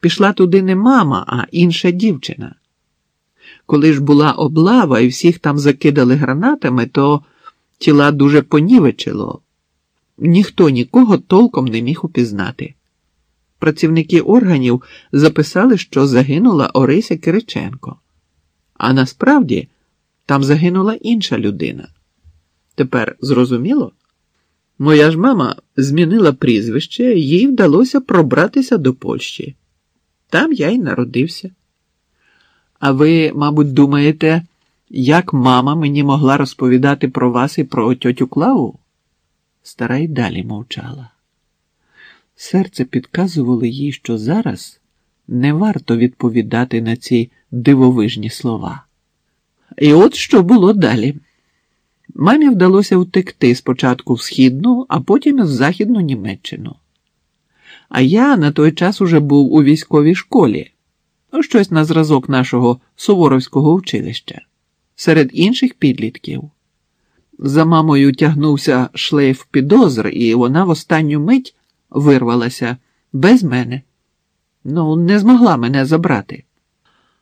пішла туди не мама, а інша дівчина. Коли ж була облава і всіх там закидали гранатами, то тіла дуже понівечило. Ніхто нікого толком не міг упізнати. Працівники органів записали, що загинула Орися Кириченко. А насправді там загинула інша людина. Тепер зрозуміло? Моя ж мама змінила прізвище, їй вдалося пробратися до Польщі. Там я й народився. А ви, мабуть, думаєте, як мама мені могла розповідати про вас і про тьотю Клаву? Стара й далі мовчала. Серце підказувало їй, що зараз не варто відповідати на ці дивовижні слова. І от що було далі. Мамі вдалося втекти спочатку в східну, а потім в західну Німеччину. А я на той час уже був у військовій школі, щось на зразок нашого Суворовського училища, серед інших підлітків. За мамою тягнувся шлейф підозр, і вона в останню мить вирвалася без мене. Ну, не змогла мене забрати.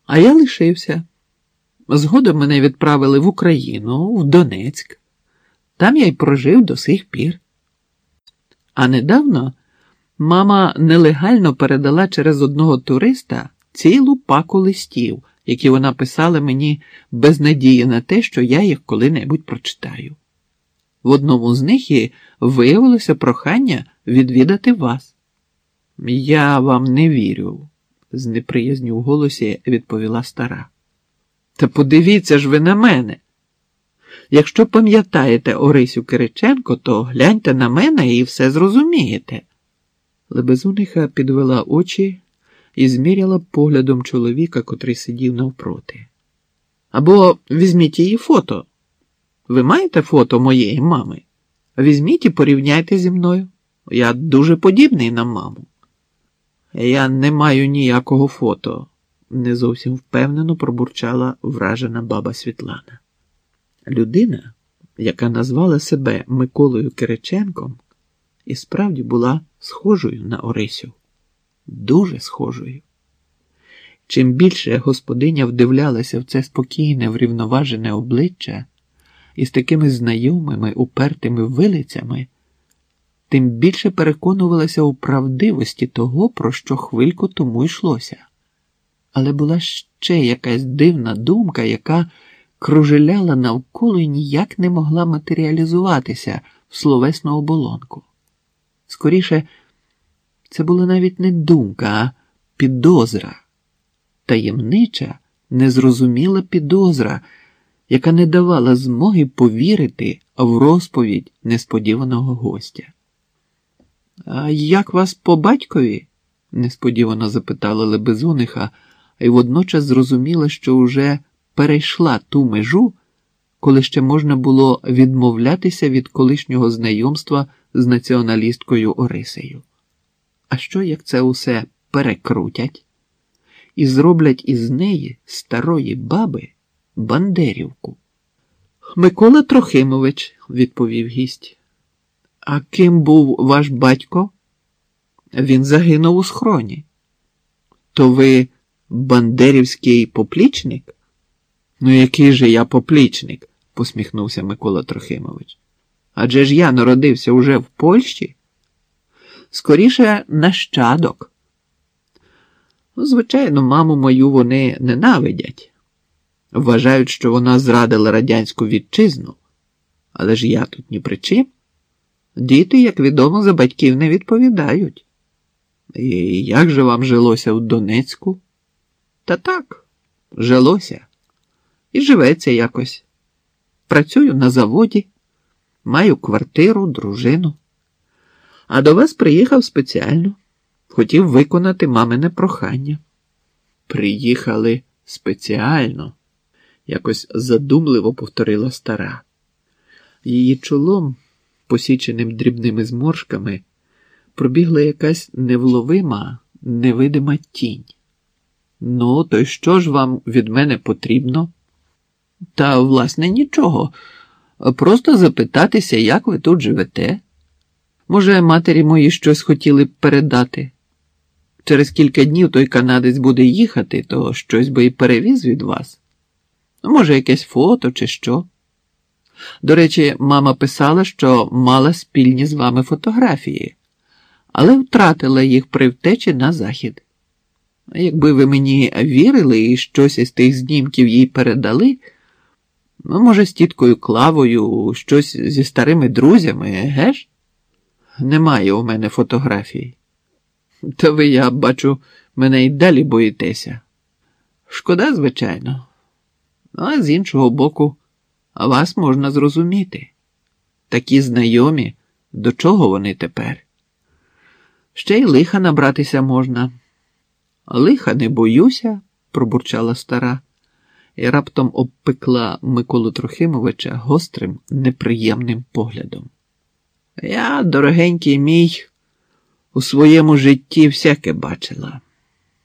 А я лишився. Згодом мене відправили в Україну, в Донецьк. Там я й прожив до сих пір. А недавно мама нелегально передала через одного туриста цілу паку листів, які вона писала мені без надії на те, що я їх коли-небудь прочитаю. В одному з них і виявилося прохання відвідати вас. Я вам не вірю, з неприязню в голосі відповіла стара. Та подивіться ж ви на мене. Якщо пам'ятаєте Орисю Кириченко, то гляньте на мене і все зрозумієте. Лебезуниха підвела очі і зміряла поглядом чоловіка, котрий сидів навпроти. Або візьміть її фото. Ви маєте фото моєї мами? Візьміть і порівняйте зі мною. Я дуже подібний на маму. Я не маю ніякого фото не зовсім впевнено пробурчала вражена баба Світлана. Людина, яка назвала себе Миколою Кириченком, і справді була схожою на Орисю, дуже схожою. Чим більше господиня вдивлялася в це спокійне, врівноважене обличчя із такими знайомими, упертими вилицями, тим більше переконувалася у правдивості того, про що хвильку тому йшлося. Але була ще якась дивна думка, яка кружеляла навколо і ніяк не могла матеріалізуватися в словесну оболонку. Скоріше, це була навіть не думка, а підозра, таємнича, незрозуміла підозра, яка не давала змоги повірити в розповідь несподіваного гостя. А як вас по батькові? несподівано запитала Лебезуниха і водночас зрозуміла, що уже перейшла ту межу, коли ще можна було відмовлятися від колишнього знайомства з націоналісткою Орисею. А що як це усе перекрутять і зроблять із неї старої баби Бандерівку? Микола Трохимович, відповів гість. А ким був ваш батько? Він загинув у схроні. То ви Бандерівський поплічник? Ну, який же я поплічник? посміхнувся Микола Трохимович. Адже ж я народився уже в Польщі? Скоріше нащадок. Ну, звичайно, маму мою вони ненавидять. Вважають, що вона зрадила радянську вітчизну. Але ж я тут ні при чим. Діти, як відомо, за батьків не відповідають. І як же вам жилося в Донецьку? Та так, жилося і живеться якось. Працюю на заводі, маю квартиру, дружину. А до вас приїхав спеціально. Хотів виконати мамине прохання. Приїхали спеціально, якось задумливо повторила стара. Її чолом, посіченим дрібними зморшками, пробігла якась невловима, невидима тінь. Ну, то й що ж вам від мене потрібно? Та, власне, нічого. Просто запитатися, як ви тут живете. Може, матері мої щось хотіли б передати? через кілька днів той канадець буде їхати, то щось би і перевіз від вас. Може, якесь фото чи що. До речі, мама писала, що мала спільні з вами фотографії, але втратила їх при втечі на захід. Якби ви мені вірили і щось із тих знімків їй передали, ну, може, з тіткою Клавою, щось зі старими друзями, еге ж? Немає у мене фотографій. Та ви, я бачу, мене й далі боїтеся. Шкода, звичайно. А з іншого боку, вас можна зрозуміти. Такі знайомі, до чого вони тепер? Ще й лиха набратися можна. Лиха не боюся, пробурчала стара, і раптом обпекла Миколу Трохимовича гострим, неприємним поглядом. Я, дорогенький мій, у своєму житті всяке бачила.